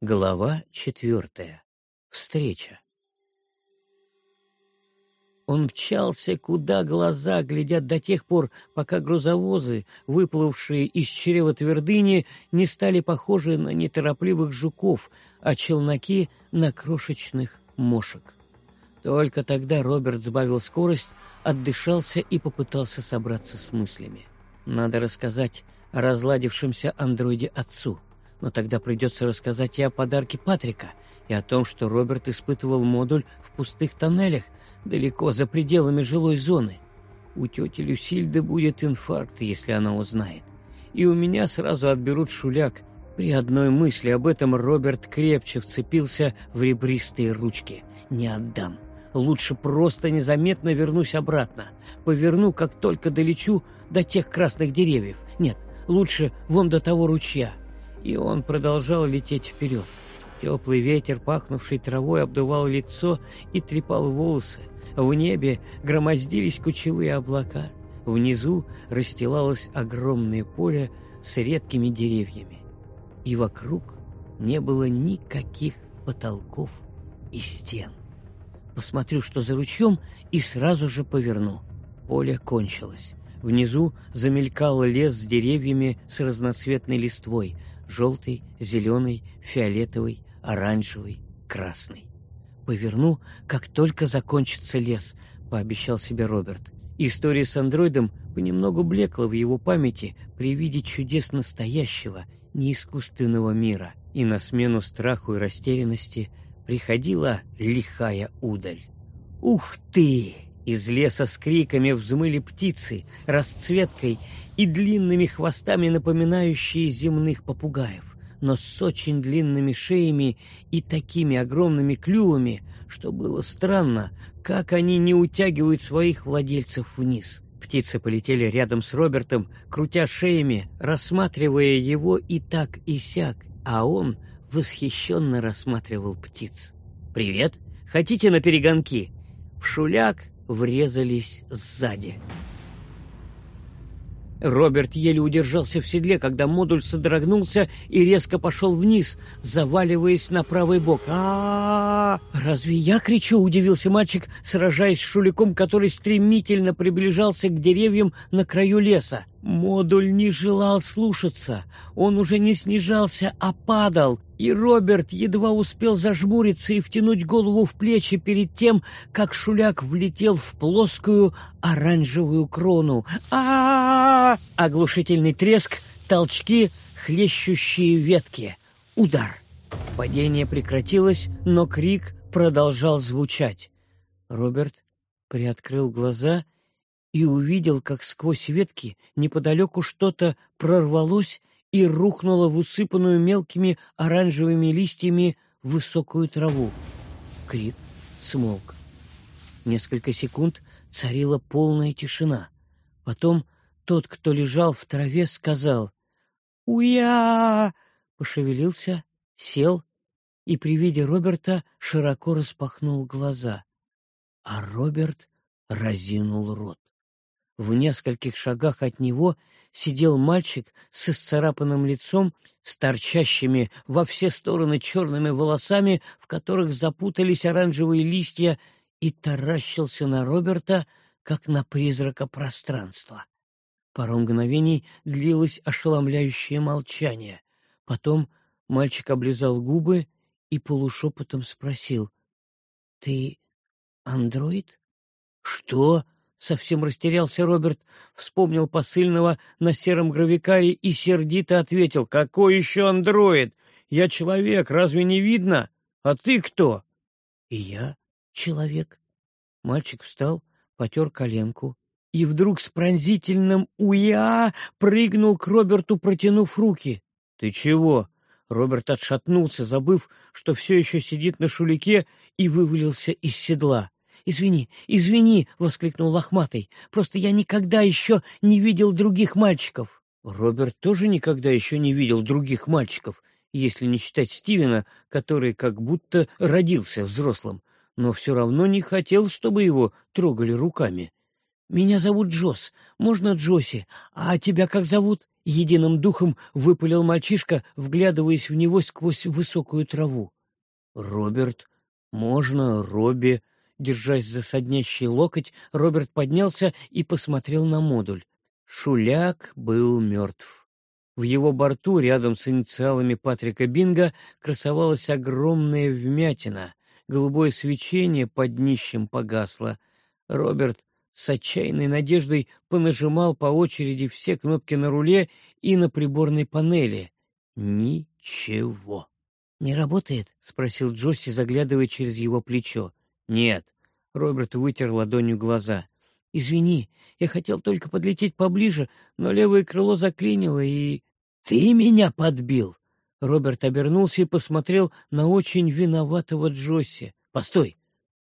Глава четвертая. Встреча. Он мчался, куда глаза глядят до тех пор, пока грузовозы, выплывшие из чрева твердыни, не стали похожи на неторопливых жуков, а челноки — на крошечных мошек. Только тогда Роберт сбавил скорость, отдышался и попытался собраться с мыслями. Надо рассказать о разладившемся андроиде отцу — но тогда придется рассказать и о подарке Патрика, и о том, что Роберт испытывал модуль в пустых тоннелях, далеко за пределами жилой зоны. У тети Люсильды будет инфаркт, если она узнает. И у меня сразу отберут шуляк. При одной мысли об этом Роберт крепче вцепился в ребристые ручки. «Не отдам. Лучше просто незаметно вернусь обратно. Поверну, как только долечу до тех красных деревьев. Нет, лучше вон до того ручья и он продолжал лететь вперед. Теплый ветер, пахнувший травой, обдувал лицо и трепал волосы. В небе громоздились кучевые облака. Внизу расстилалось огромное поле с редкими деревьями. И вокруг не было никаких потолков и стен. Посмотрю, что за ручьем, и сразу же поверну. Поле кончилось. Внизу замелькал лес с деревьями с разноцветной листвой, желтый, зеленый, фиолетовый, оранжевый, красный. «Поверну, как только закончится лес», — пообещал себе Роберт. История с андроидом понемногу блекла в его памяти при виде чудес настоящего, неискусственного мира, и на смену страху и растерянности приходила лихая удаль. «Ух ты!» Из леса с криками взмыли птицы, расцветкой и длинными хвостами, напоминающие земных попугаев, но с очень длинными шеями и такими огромными клювами, что было странно, как они не утягивают своих владельцев вниз. Птицы полетели рядом с Робертом, крутя шеями, рассматривая его и так и сяк, а он восхищенно рассматривал птиц. «Привет! Хотите на перегонки?» В шуляк врезались сзади. Роберт еле удержался в седле, когда модуль содрогнулся и резко пошел вниз, заваливаясь на правый бок. а, -а, -а Разве я кричу?» — удивился мальчик, сражаясь с шуликом, который стремительно приближался к деревьям на краю леса. Модуль не желал слушаться. Он уже не снижался, а падал. И Роберт едва успел зажмуриться и втянуть голову в плечи перед тем, как шуляк влетел в плоскую оранжевую крону. а, -а, -а Оглушительный треск, толчки, хлещущие ветки. Удар. Падение прекратилось, но крик продолжал звучать. Роберт приоткрыл глаза и и увидел, как сквозь ветки неподалеку что-то прорвалось и рухнуло в усыпанную мелкими оранжевыми листьями высокую траву. Крик смолк. Несколько секунд царила полная тишина. Потом тот, кто лежал в траве, сказал «Уя!» пошевелился, сел и при виде Роберта широко распахнул глаза. А Роберт разинул рот. В нескольких шагах от него сидел мальчик с исцарапанным лицом, с торчащими во все стороны черными волосами, в которых запутались оранжевые листья, и таращился на Роберта, как на призрака пространства. Пару мгновений длилось ошеломляющее молчание. Потом мальчик облизал губы и полушепотом спросил. — Ты андроид? — Что? Совсем растерялся Роберт, вспомнил посыльного на сером гравикаре и сердито ответил. «Какой еще андроид? Я человек, разве не видно? А ты кто?» «И я человек». Мальчик встал, потер коленку и вдруг с пронзительным «Уя!» прыгнул к Роберту, протянув руки. «Ты чего?» Роберт отшатнулся, забыв, что все еще сидит на шулике, и вывалился из седла. «Извини, извини!» — воскликнул лохматый. «Просто я никогда еще не видел других мальчиков». Роберт тоже никогда еще не видел других мальчиков, если не считать Стивена, который как будто родился взрослым, но все равно не хотел, чтобы его трогали руками. «Меня зовут Джос. Можно Джоси? А тебя как зовут?» Единым духом выпалил мальчишка, вглядываясь в него сквозь высокую траву. «Роберт, можно, Робби?» Держась за соднящий локоть, Роберт поднялся и посмотрел на модуль. Шуляк был мертв. В его борту, рядом с инициалами Патрика Бинга, красовалась огромная вмятина. Голубое свечение под днищем погасло. Роберт с отчаянной надеждой понажимал по очереди все кнопки на руле и на приборной панели. Ничего. «Не работает?» — спросил Джосси, заглядывая через его плечо. «Нет». Роберт вытер ладонью глаза. «Извини, я хотел только подлететь поближе, но левое крыло заклинило и...» «Ты меня подбил!» Роберт обернулся и посмотрел на очень виноватого Джосси. «Постой!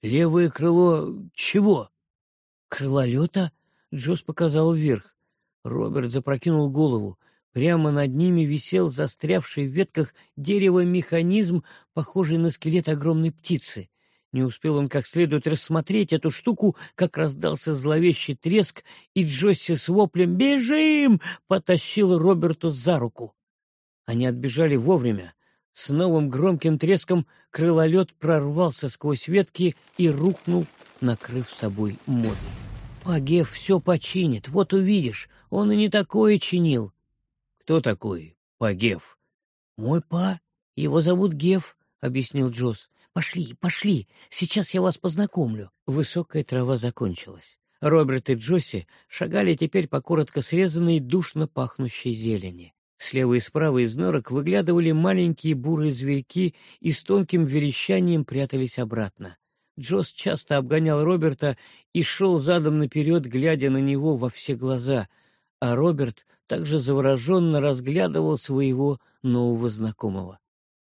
Левое крыло... чего?» «Крылолета?» — Джосс показал вверх. Роберт запрокинул голову. Прямо над ними висел застрявший в ветках дерева механизм, похожий на скелет огромной птицы. Не успел он как следует рассмотреть эту штуку, как раздался зловещий треск, и Джосси с воплем «Бежим!» потащил Роберту за руку. Они отбежали вовремя. С новым громким треском крылолет прорвался сквозь ветки и рухнул, накрыв собой моды. «Пагев все починит, вот увидишь, он и не такое чинил. «Кто такой Пагев?» «Мой па. Его зовут Гев», — объяснил Джосс. «Пошли, пошли, сейчас я вас познакомлю». Высокая трава закончилась. Роберт и Джосси шагали теперь по коротко срезанной, душно пахнущей зелени. Слева и справа из норок выглядывали маленькие бурые зверьки и с тонким верещанием прятались обратно. Джосс часто обгонял Роберта и шел задом наперед, глядя на него во все глаза, а Роберт также завороженно разглядывал своего нового знакомого.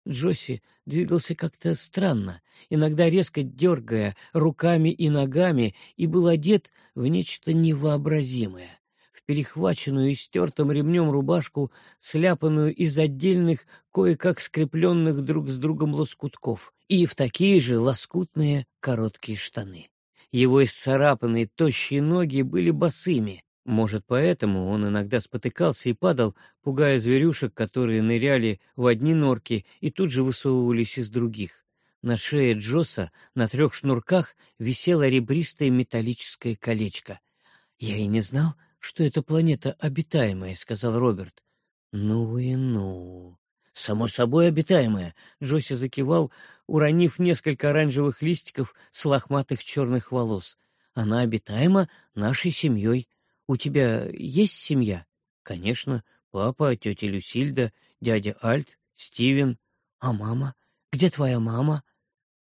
Джосси двигался как-то странно, иногда резко дергая руками и ногами, и был одет в нечто невообразимое. В перехваченную и стертым ремнем рубашку, сляпанную из отдельных, кое-как скрепленных друг с другом лоскутков, и в такие же лоскутные короткие штаны. Его исцарапанные тощие ноги были босыми, может, поэтому он иногда спотыкался и падал, пугая зверюшек, которые ныряли в одни норки и тут же высовывались из других. На шее Джоса на трех шнурках висело ребристое металлическое колечко. «Я и не знал, что эта планета обитаемая», — сказал Роберт. «Ну и ну!» «Само собой обитаемая», — Джоси закивал, уронив несколько оранжевых листиков с лохматых черных волос. «Она обитаема нашей семьей». У тебя есть семья? Конечно, папа, тетя Люсильда, дядя Альт, Стивен. А мама? Где твоя мама?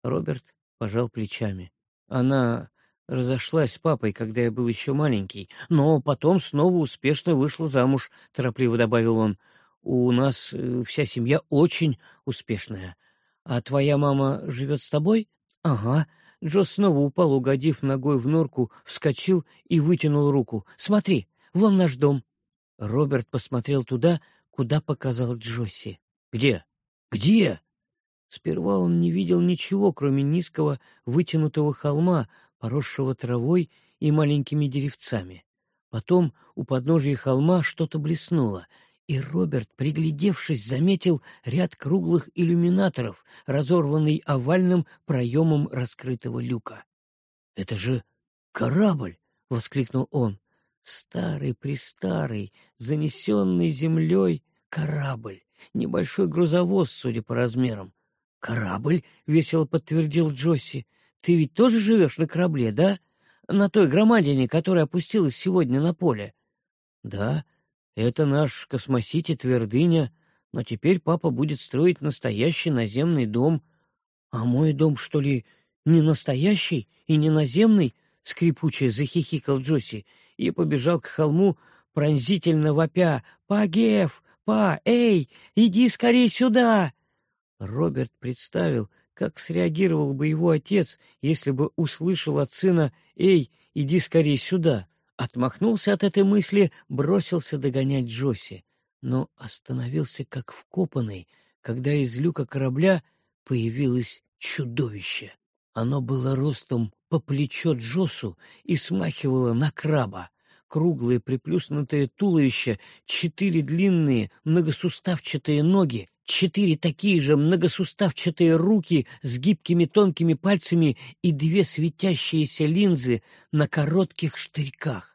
Роберт пожал плечами. Она разошлась с папой, когда я был еще маленький, но потом снова успешно вышла замуж, торопливо добавил он. У нас э, вся семья очень успешная. А твоя мама живет с тобой? Ага. Джо снова упал, угодив ногой в норку, вскочил и вытянул руку. «Смотри, вон наш дом». Роберт посмотрел туда, куда показал Джосси. «Где? Где?» Сперва он не видел ничего, кроме низкого вытянутого холма, поросшего травой и маленькими деревцами. Потом у подножия холма что-то блеснуло, и Роберт, приглядевшись, заметил ряд круглых иллюминаторов, разорванный овальным проемом раскрытого люка. — Это же корабль! — воскликнул он. Старый-престарый, занесенный землей корабль. Небольшой грузовоз, судя по размерам. — Корабль? — весело подтвердил Джосси. — Ты ведь тоже живешь на корабле, да? На той громадине, которая опустилась сегодня на поле. — Да, это наш космосити твердыня, но теперь папа будет строить настоящий наземный дом. А мой дом, что ли, не настоящий и не наземный? Скрипуче захихикал Джосси и побежал к холму, пронзительно вопя. «Пагев! Па! Эй! Иди скорее сюда!» Роберт представил, как среагировал бы его отец, если бы услышал от сына «Эй, иди скорее сюда!» Отмахнулся от этой мысли, бросился догонять Джоси, но остановился как вкопанный, когда из люка корабля появилось чудовище. Оно было ростом по плечо Джосу и смахивало на краба. круглое приплюснутое туловище, четыре длинные многосуставчатые ноги, четыре такие же многосуставчатые руки с гибкими тонкими пальцами и две светящиеся линзы на коротких штырьках.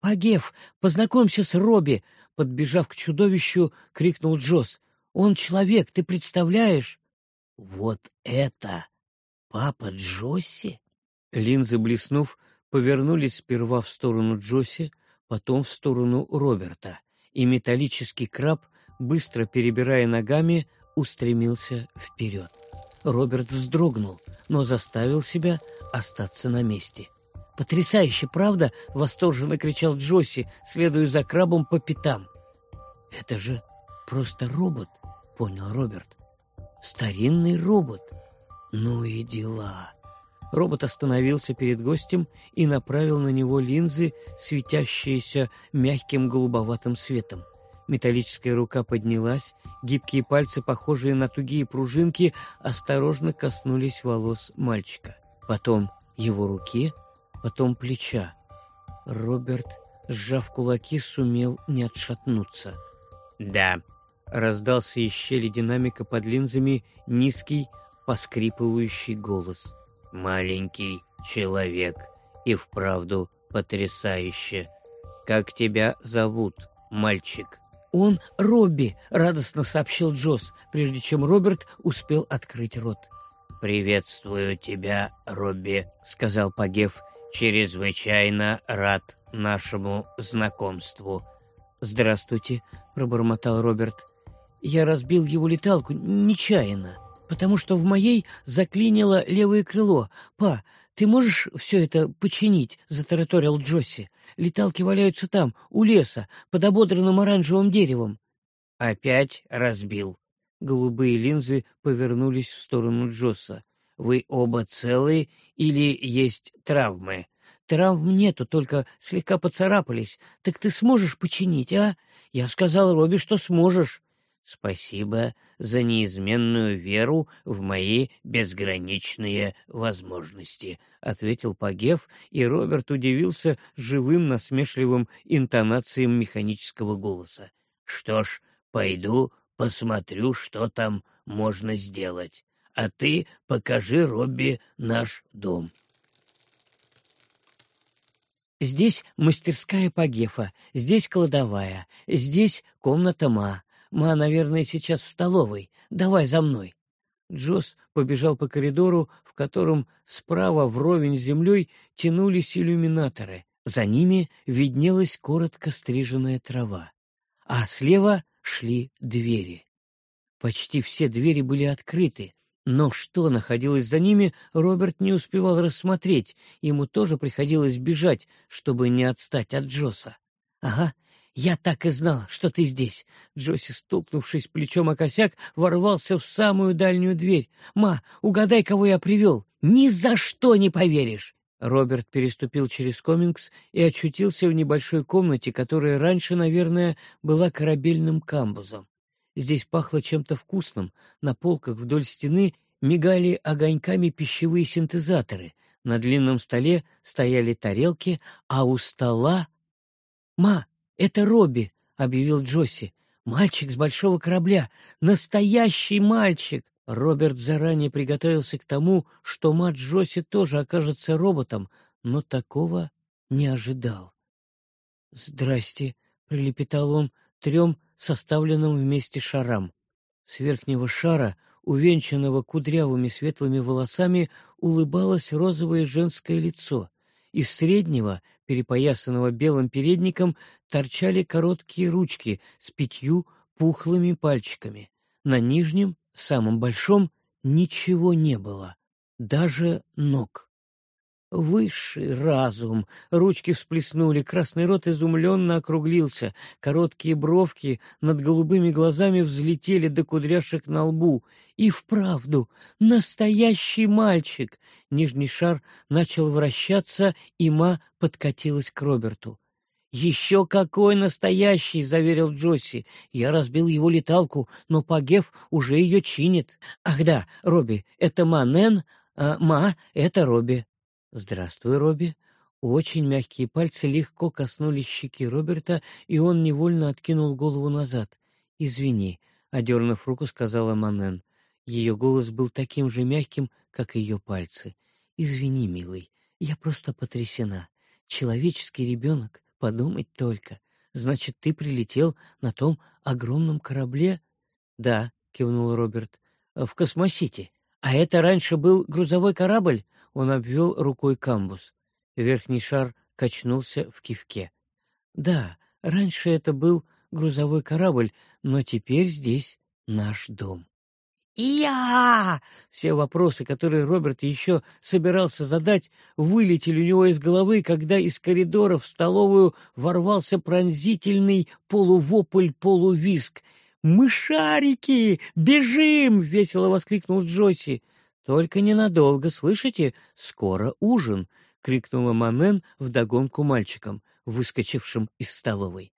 «Пагев, познакомься с Робби!» Подбежав к чудовищу, крикнул Джосс. «Он человек, ты представляешь?» «Вот это папа Джосси?» Линзы, блеснув, повернулись сперва в сторону Джосси, потом в сторону Роберта, и металлический краб, быстро перебирая ногами, устремился вперед. Роберт вздрогнул, но заставил себя остаться на месте. «Потрясающе, правда?» — восторженно кричал Джосси, следуя за крабом по пятам. «Это же просто робот», — понял Роберт. «Старинный робот. Ну и дела». Робот остановился перед гостем и направил на него линзы, светящиеся мягким голубоватым светом. Металлическая рука поднялась, гибкие пальцы, похожие на тугие пружинки, осторожно коснулись волос мальчика. Потом его руки, потом плеча. Роберт, сжав кулаки, сумел не отшатнуться. «Да», — раздался из щели динамика под линзами низкий, поскрипывающий голос — маленький человек и вправду потрясающе. Как тебя зовут, мальчик?» «Он Робби», — радостно сообщил Джосс, прежде чем Роберт успел открыть рот. «Приветствую тебя, Робби», — сказал Пагев. «Чрезвычайно рад нашему знакомству». «Здравствуйте», — пробормотал Роберт. «Я разбил его леталку нечаянно» потому что в моей заклинило левое крыло. Па, ты можешь все это починить?» — затараторил Джосси. «Леталки валяются там, у леса, под ободранным оранжевым деревом». «Опять разбил». Голубые линзы повернулись в сторону Джосса. «Вы оба целы или есть травмы?» «Травм нету, только слегка поцарапались. Так ты сможешь починить, а?» «Я сказал Робби, что сможешь». Спасибо за неизменную веру в мои безграничные возможности, ответил Пагев, и Роберт удивился живым насмешливым интонациям механического голоса. Что ж, пойду посмотрю, что там можно сделать. А ты покажи Робби наш дом. Здесь мастерская Пагефа, здесь кладовая, здесь комната Ма, Ма, наверное, сейчас в столовой. Давай за мной. Джосс побежал по коридору, в котором справа вровень с землей тянулись иллюминаторы. За ними виднелась коротко стриженная трава. А слева шли двери. Почти все двери были открыты, но что находилось за ними, Роберт не успевал рассмотреть. Ему тоже приходилось бежать, чтобы не отстать от Джосса. Ага, «Я так и знал, что ты здесь!» Джоси, стукнувшись плечом о косяк, ворвался в самую дальнюю дверь. «Ма, угадай, кого я привел! Ни за что не поверишь!» Роберт переступил через комингс и очутился в небольшой комнате, которая раньше, наверное, была корабельным камбузом. Здесь пахло чем-то вкусным. На полках вдоль стены мигали огоньками пищевые синтезаторы. На длинном столе стояли тарелки, а у стола... «Ма, «Это Робби», — объявил Джосси. «Мальчик с большого корабля! Настоящий мальчик!» Роберт заранее приготовился к тому, что мать Джосси тоже окажется роботом, но такого не ожидал. «Здрасте», — прилепетал он трем составленным вместе шарам. С верхнего шара, увенчанного кудрявыми светлыми волосами, улыбалось розовое женское лицо. Из среднего, перепоясанного белым передником, торчали короткие ручки с пятью пухлыми пальчиками. На нижнем, самом большом, ничего не было, даже ног. Высший разум. Ручки всплеснули, красный рот изумленно округлился, короткие бровки над голубыми глазами взлетели до кудряшек на лбу. И вправду, настоящий мальчик! Нижний шар начал вращаться, и Ма подкатилась к Роберту. «Еще какой настоящий!» — заверил Джосси. «Я разбил его леталку, но Пагев уже ее чинит. Ах да, Робби, это Ма Нэн, а Ма — это Робби». «Здравствуй, Робби». Очень мягкие пальцы легко коснулись щеки Роберта, и он невольно откинул голову назад. «Извини», — одернув руку, сказала Манен. Ее голос был таким же мягким, как ее пальцы. «Извини, милый, я просто потрясена. Человеческий ребенок, подумать только. Значит, ты прилетел на том огромном корабле?» «Да», — кивнул Роберт, — «в космосите. А это раньше был грузовой корабль?» Он обвел рукой камбус. Верхний шар качнулся в кивке. «Да, раньше это был грузовой корабль, но теперь здесь наш дом». «Я!» Все вопросы, которые Роберт еще собирался задать, вылетели у него из головы, когда из коридора в столовую ворвался пронзительный полувопль-полувиск. «Мышарики! Бежим!» — весело воскликнул Джоси. «Только ненадолго, слышите? Скоро ужин!» — крикнула Манен вдогонку мальчикам, выскочившим из столовой.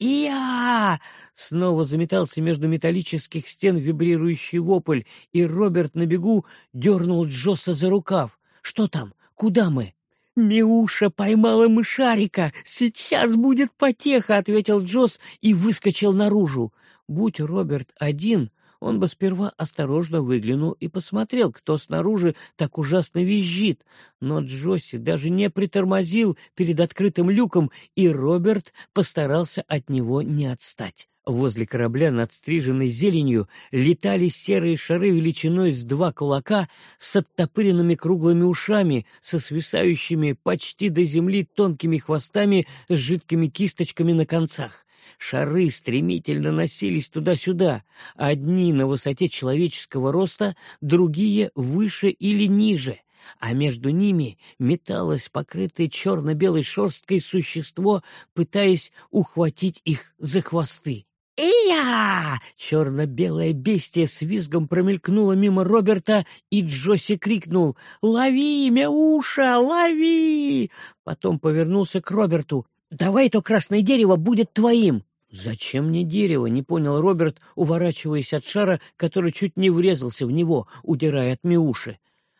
«Я!» — снова заметался между металлических стен вибрирующий вопль, и Роберт на бегу дернул Джосса за рукав. «Что там? Куда мы?» «Миуша поймала мышарика! Сейчас будет потеха!» — ответил Джосс и выскочил наружу. Будь Роберт один, он бы сперва осторожно выглянул и посмотрел, кто снаружи так ужасно визжит. Но Джосси даже не притормозил перед открытым люком, и Роберт постарался от него не отстать. Возле корабля над стриженной зеленью летали серые шары величиной с два кулака с оттопыренными круглыми ушами, со свисающими почти до земли тонкими хвостами с жидкими кисточками на концах. Шары стремительно носились туда-сюда, одни на высоте человеческого роста, другие выше или ниже, а между ними металось покрытое черно-белой шерсткой существо, пытаясь ухватить их за хвосты. «Ия!» Черно-белое бестие с визгом промелькнуло мимо Роберта, и Джосси крикнул «Лови, Мяуша, лови!» Потом повернулся к Роберту. «Давай то красное дерево будет твоим!» «Зачем мне дерево?» — не понял Роберт, уворачиваясь от шара, который чуть не врезался в него, удирая от Миуши.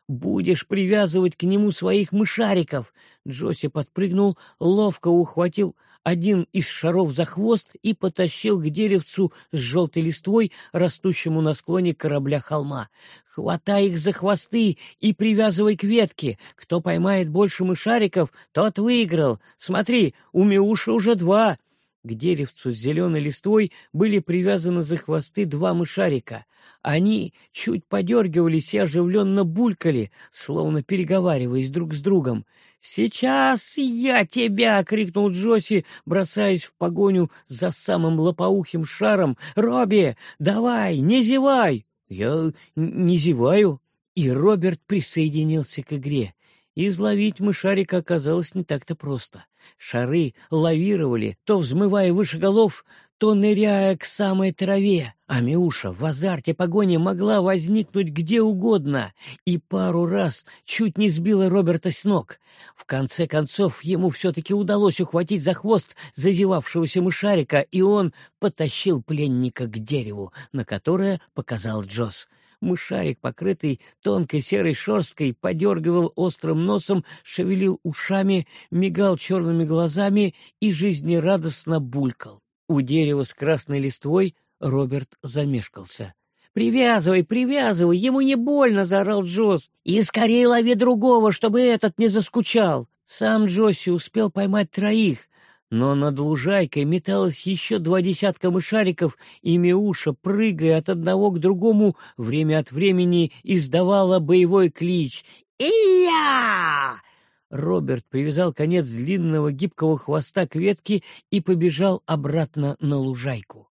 «Будешь привязывать к нему своих мышариков!» Джоси подпрыгнул, ловко ухватил один из шаров за хвост и потащил к деревцу с желтой листвой, растущему на склоне корабля холма. «Хватай их за хвосты и привязывай к ветке. Кто поймает больше мышариков, тот выиграл. Смотри, у Миуши уже два. К деревцу с зеленой листвой были привязаны за хвосты два мышарика. Они чуть подергивались и оживленно булькали, словно переговариваясь друг с другом. «Сейчас я тебя!» — крикнул Джоси, бросаясь в погоню за самым лопоухим шаром. «Робби, давай, не зевай!» «Я не зеваю!» И Роберт присоединился к игре. Изловить мышарика оказалось не так-то просто. Шары лавировали, то взмывая выше голов, то ныряя к самой траве, а Миуша в азарте погони могла возникнуть где угодно и пару раз чуть не сбила Роберта с ног. В конце концов, ему все-таки удалось ухватить за хвост зазевавшегося мышарика, и он потащил пленника к дереву, на которое показал Джосс. Мышарик, покрытый тонкой серой шерсткой, подергивал острым носом, шевелил ушами, мигал черными глазами и жизнерадостно булькал. У дерева с красной листвой Роберт замешкался. «Привязывай, привязывай, ему не больно!» — заорал Джосс. «И скорее лови другого, чтобы этот не заскучал!» Сам Джосси успел поймать троих, но над лужайкой металось еще два десятка мышариков, и Миуша, прыгая от одного к другому, время от времени издавала боевой клич «Ия!». Роберт привязал конец длинного гибкого хвоста к ветке и побежал обратно на лужайку.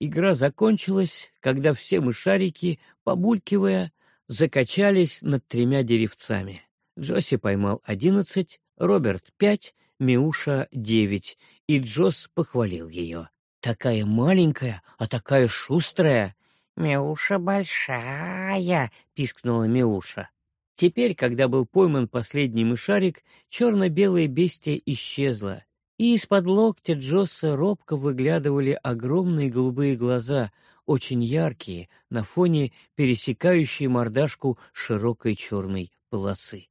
Игра закончилась, когда все мышарики, побулькивая, закачались над тремя деревцами. Джосси поймал одиннадцать, Роберт — пять, Миуша — девять, и Джосс похвалил ее. «Такая маленькая, а такая шустрая!» «Миуша большая!» — пискнула Миуша. Теперь, когда был пойман последний мышарик, черно-белое бестие исчезло, и из-под локтя Джосса робко выглядывали огромные голубые глаза, очень яркие, на фоне пересекающей мордашку широкой черной полосы.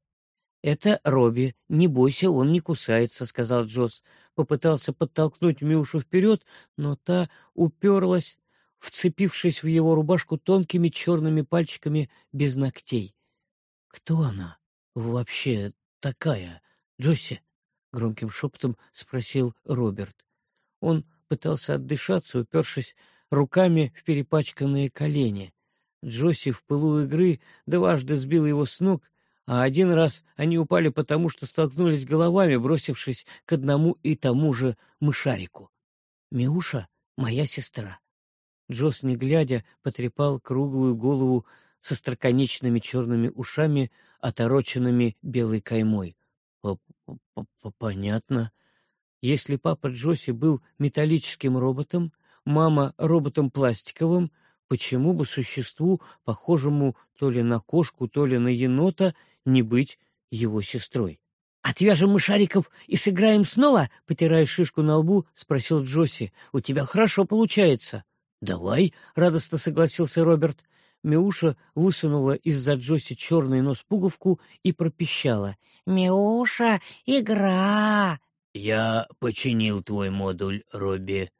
«Это Робби. Не бойся, он не кусается», — сказал Джосс. Попытался подтолкнуть Миушу вперед, но та уперлась, вцепившись в его рубашку тонкими черными пальчиками без ногтей. «Кто она вообще такая, Джосси?» — громким шепотом спросил Роберт. Он пытался отдышаться, упершись руками в перепачканные колени. Джосси в пылу игры дважды сбил его с ног, а один раз они упали потому, что столкнулись головами, бросившись к одному и тому же мышарику. «Миуша — моя сестра». Джосс, не глядя, потрепал круглую голову со строконечными черными ушами, отороченными белой каймой. «Понятно. Если папа Джосси был металлическим роботом, мама — роботом пластиковым, почему бы существу, похожему то ли на кошку, то ли на енота, не быть его сестрой? «Отвяжем мы шариков и сыграем снова?» — потирая шишку на лбу, спросил Джосси. «У тебя хорошо получается». «Давай», — радостно согласился Роберт. Миуша высунула из-за Джосси черный нос пуговку и пропищала. «Миуша, игра!» «Я починил твой модуль, Робби».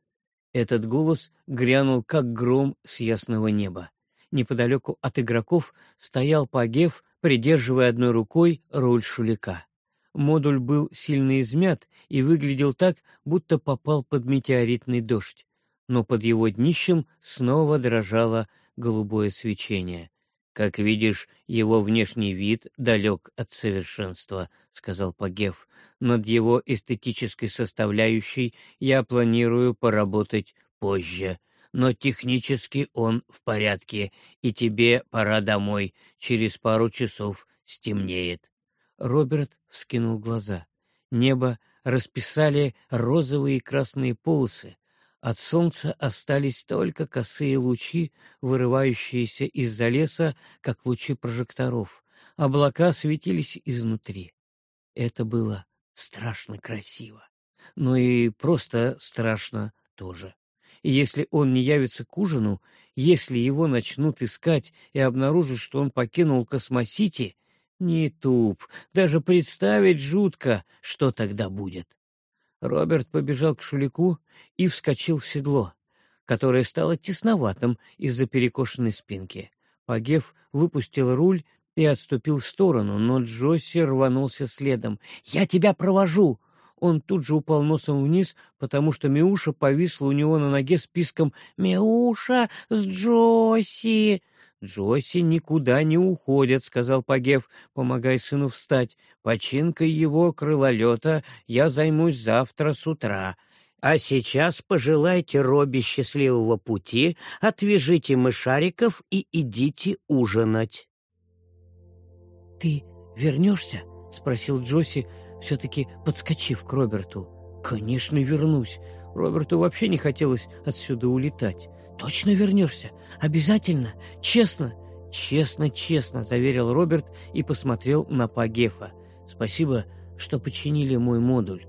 Этот голос грянул, как гром с ясного неба. Неподалеку от игроков стоял Пагев, придерживая одной рукой руль шулика. Модуль был сильно измят и выглядел так, будто попал под метеоритный дождь, но под его днищем снова дрожало голубое свечение. «Как видишь, его внешний вид далек от совершенства», — сказал Пагев. «Над его эстетической составляющей я планирую поработать позже. Но технически он в порядке, и тебе пора домой. Через пару часов стемнеет». Роберт вскинул глаза. Небо расписали розовые и красные полосы, от солнца остались только косые лучи, вырывающиеся из-за леса, как лучи прожекторов. Облака светились изнутри. Это было страшно красиво, но и просто страшно тоже. И если он не явится к ужину, если его начнут искать и обнаружат, что он покинул Космосити, не туп, даже представить жутко, что тогда будет. Роберт побежал к Шулику и вскочил в седло, которое стало тесноватым из-за перекошенной спинки. Пагев выпустил руль и отступил в сторону, но Джосси рванулся следом. «Я тебя провожу!» Он тут же упал носом вниз, потому что Миуша повисла у него на ноге списком «Миуша с Джосси!» «Джосси никуда не уходят», — сказал Пагев, помогая сыну встать. «Починкой его крылолета я займусь завтра с утра. А сейчас пожелайте Робби счастливого пути, отвяжите мышариков и идите ужинать». «Ты вернешься?» — спросил Джосси, все-таки подскочив к Роберту. «Конечно, вернусь. Роберту вообще не хотелось отсюда улетать. «Точно вернешься? Обязательно? Честно?» «Честно, честно», — заверил Роберт и посмотрел на Пагефа. «Спасибо, что починили мой модуль».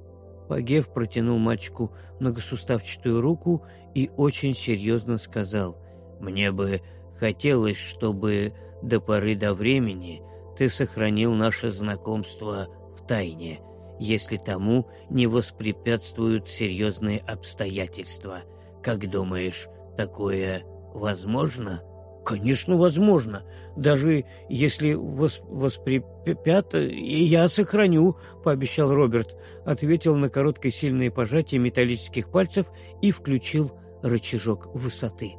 Пагеф протянул мальчику многосуставчатую руку и очень серьезно сказал, «Мне бы хотелось, чтобы до поры до времени ты сохранил наше знакомство тайне, если тому не воспрепятствуют серьезные обстоятельства. Как думаешь, Такое возможно? Конечно, возможно. Даже если вос воспрепят, я сохраню, пообещал Роберт, ответил на короткое сильное пожатие металлических пальцев и включил рычажок высоты.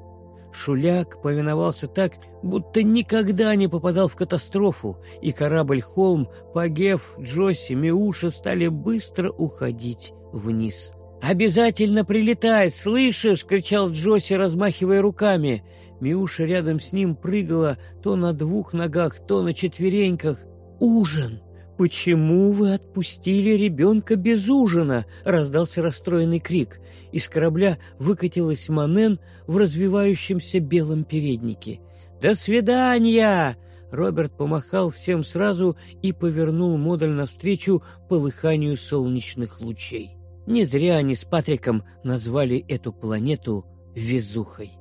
Шуляк повиновался так, будто никогда не попадал в катастрофу, и корабль «Холм», Пагев, Джосси, Миуша стали быстро уходить вниз. «Обязательно прилетай, слышишь?» — кричал Джоси, размахивая руками. Миуша рядом с ним прыгала то на двух ногах, то на четвереньках. «Ужин! Почему вы отпустили ребенка без ужина?» — раздался расстроенный крик. Из корабля выкатилась Манен в развивающемся белом переднике. «До свидания!» Роберт помахал всем сразу и повернул модуль навстречу полыханию солнечных лучей. Не зря они с Патриком назвали эту планету Везухой.